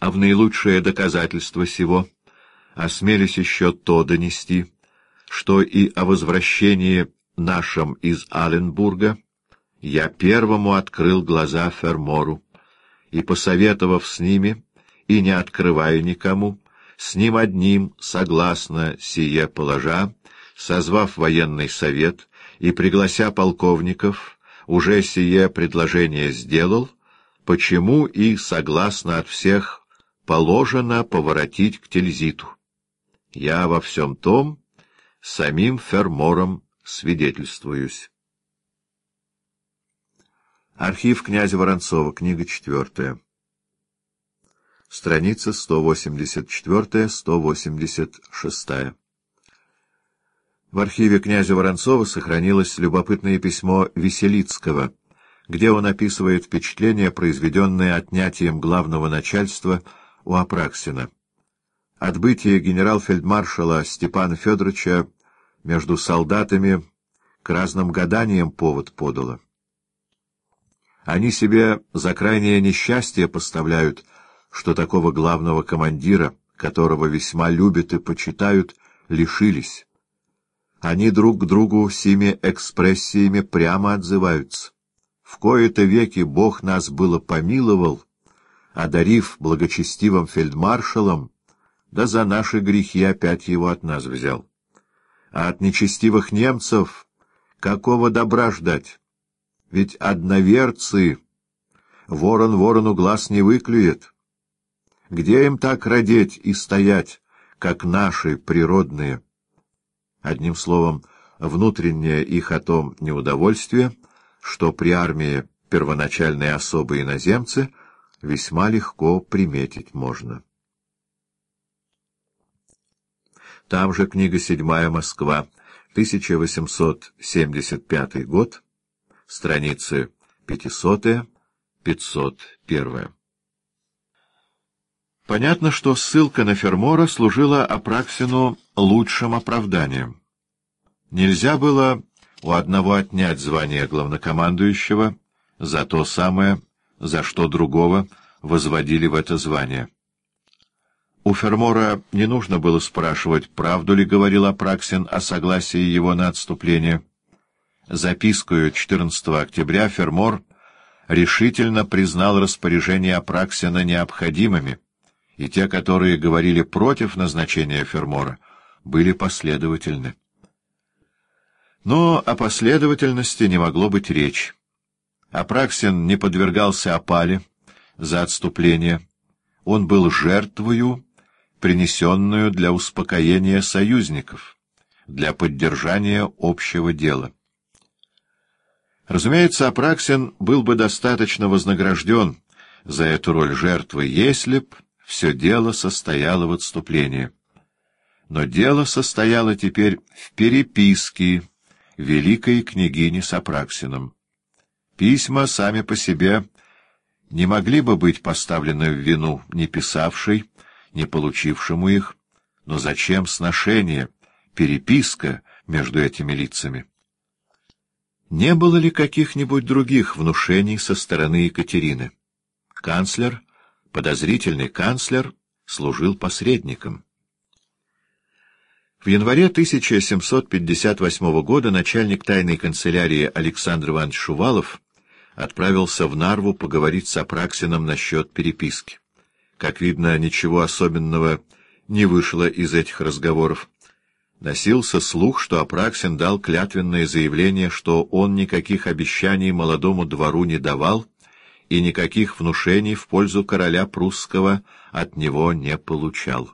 А в наилучшее доказательство сего осмелись еще то донести, что и о возвращении нашем из Аленбурга я первому открыл глаза Фермору, и, посоветовав с ними, и не открывая никому, с ним одним, согласно сие положа, созвав военный совет и приглася полковников, уже сие предложение сделал, почему и, согласно от всех, положено поворотить к Тильзиту. Я во всем том самим Фермором свидетельствуюсь. Архив князя Воронцова, книга четвертая. Страница 184-186. В архиве князя Воронцова сохранилось любопытное письмо Веселицкого, где он описывает впечатление, произведенное отнятием главного начальства у Апраксина. Отбытие генерал-фельдмаршала Степана Федоровича между солдатами к разным гаданиям повод подало. Они себе за крайнее несчастье поставляют, что такого главного командира, которого весьма любят и почитают, лишились. Они друг к другу сими экспрессиями прямо отзываются. В кои-то веки Бог нас было помиловал, одарив благочестивым фельдмаршалом, да за наши грехи опять его от нас взял. А от нечестивых немцев какого добра ждать? Ведь одноверцы ворон ворону глаз не выклюет. Где им так родить и стоять, как наши природные? Одним словом, внутреннее их о том неудовольствие, что при армии первоначальные особые иноземцы весьма легко приметить можно. Там же книга седьмая «Москва», 1875 год, страницы 500-501. Понятно, что ссылка на Фермора служила Апраксину лучшим оправданием. Нельзя было у одного отнять звание главнокомандующего за то самое, за что другого возводили в это звание. У Фермора не нужно было спрашивать, правду ли говорил Апраксин о согласии его на отступление. Запискою 14 октября Фермор решительно признал распоряжения Апраксина необходимыми, и те, которые говорили против назначения Фермора, были последовательны. Но о последовательности не могло быть речи. Апраксин не подвергался опале за отступление. Он был жертвою принесенную для успокоения союзников, для поддержания общего дела. Разумеется, Апраксин был бы достаточно вознагражден за эту роль жертвы, если б все дело состояло в отступлении. Но дело состояло теперь в переписке великой княгини с Апраксином. Письма сами по себе не могли бы быть поставлены в вину не писавшей, не получившему их, но зачем сношение, переписка между этими лицами? Не было ли каких-нибудь других внушений со стороны Екатерины? Канцлер, подозрительный канцлер, служил посредником. В январе 1758 года начальник тайной канцелярии Александр Иванович Шувалов отправился в Нарву поговорить с Апраксином насчет переписки. Как видно, ничего особенного не вышло из этих разговоров. Носился слух, что Апраксин дал клятвенное заявление, что он никаких обещаний молодому двору не давал и никаких внушений в пользу короля прусского от него не получал.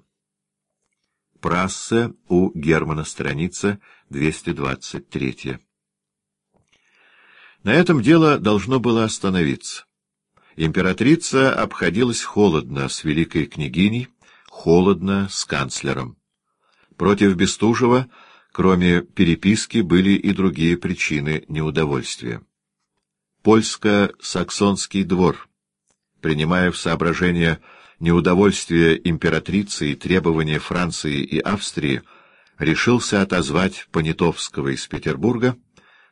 Прассе у Германа, страница 223. На этом дело должно было остановиться. Императрица обходилась холодно с великой княгиней, холодно с канцлером. Против Бестужева, кроме переписки, были и другие причины неудовольствия. Польско-саксонский двор, принимая в соображение неудовольствие императрицы и требования Франции и Австрии, решился отозвать Понятовского из Петербурга,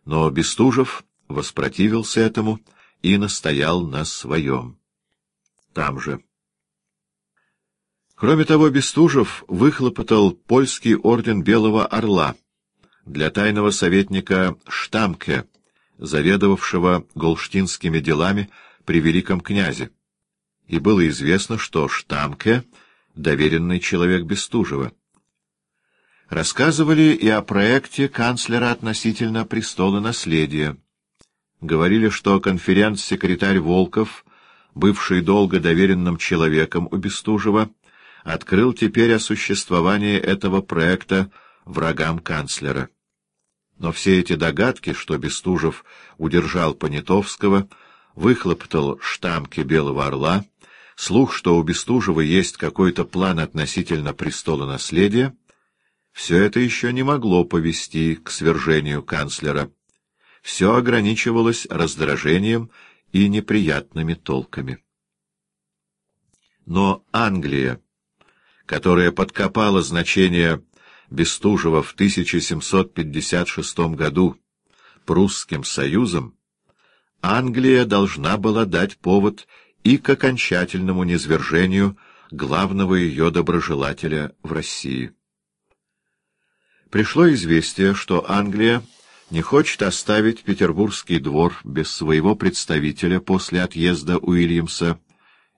но Бестужев воспротивился этому и настоял на своем. Там же. Кроме того, Бестужев выхлопотал польский орден Белого Орла для тайного советника Штамке, заведовавшего голштинскими делами при великом князе. И было известно, что Штамке — доверенный человек Бестужева. Рассказывали и о проекте канцлера относительно престола наследия. Говорили, что конференц-секретарь Волков, бывший долго доверенным человеком у Бестужева, открыл теперь о существовании этого проекта врагам канцлера. Но все эти догадки, что Бестужев удержал Понятовского, выхлопотал штамки Белого Орла, слух, что у Бестужева есть какой-то план относительно престола наследия, все это еще не могло повести к свержению канцлера. Все ограничивалось раздражением и неприятными толками. Но Англия, которая подкопала значение Бестужева в 1756 году прусским союзом, Англия должна была дать повод и к окончательному низвержению главного ее доброжелателя в России. Пришло известие, что Англия не хочет оставить Петербургский двор без своего представителя после отъезда Уильямса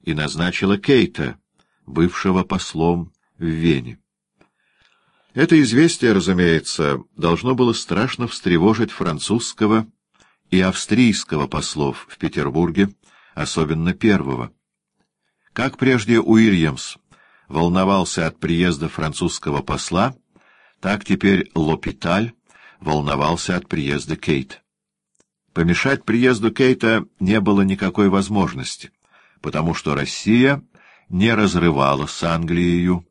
и назначила Кейта, бывшего послом в Вене. Это известие, разумеется, должно было страшно встревожить французского и австрийского послов в Петербурге, особенно первого. Как прежде Уильямс волновался от приезда французского посла, так теперь Лопиталь волновался от приезда Кейт. Помешать приезду Кейта не было никакой возможности, потому что Россия не разрывала с Англией,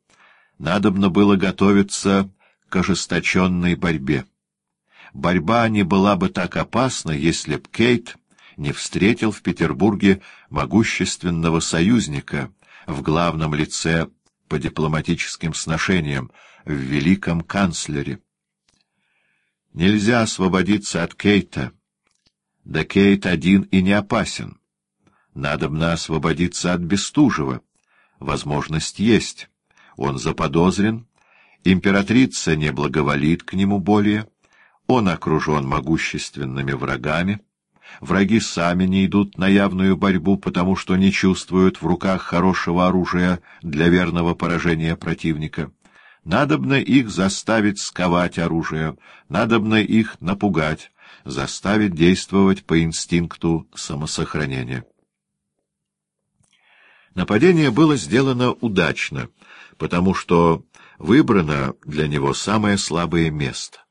надобно было готовиться к ожесточенной борьбе. Борьба не была бы так опасна, если б Кейт не встретил в Петербурге могущественного союзника в главном лице по дипломатическим сношениям, в великом канцлере. Нельзя освободиться от Кейта. Да Кейт один и не опасен. Надобно освободиться от Бестужева. Возможность есть. Он заподозрен. Императрица не благоволит к нему более. Он окружен могущественными врагами. Враги сами не идут на явную борьбу, потому что не чувствуют в руках хорошего оружия для верного поражения противника. Надобно их заставить сковать оружие, надобно их напугать, заставить действовать по инстинкту самосохранения. Нападение было сделано удачно, потому что выбрано для него самое слабое место.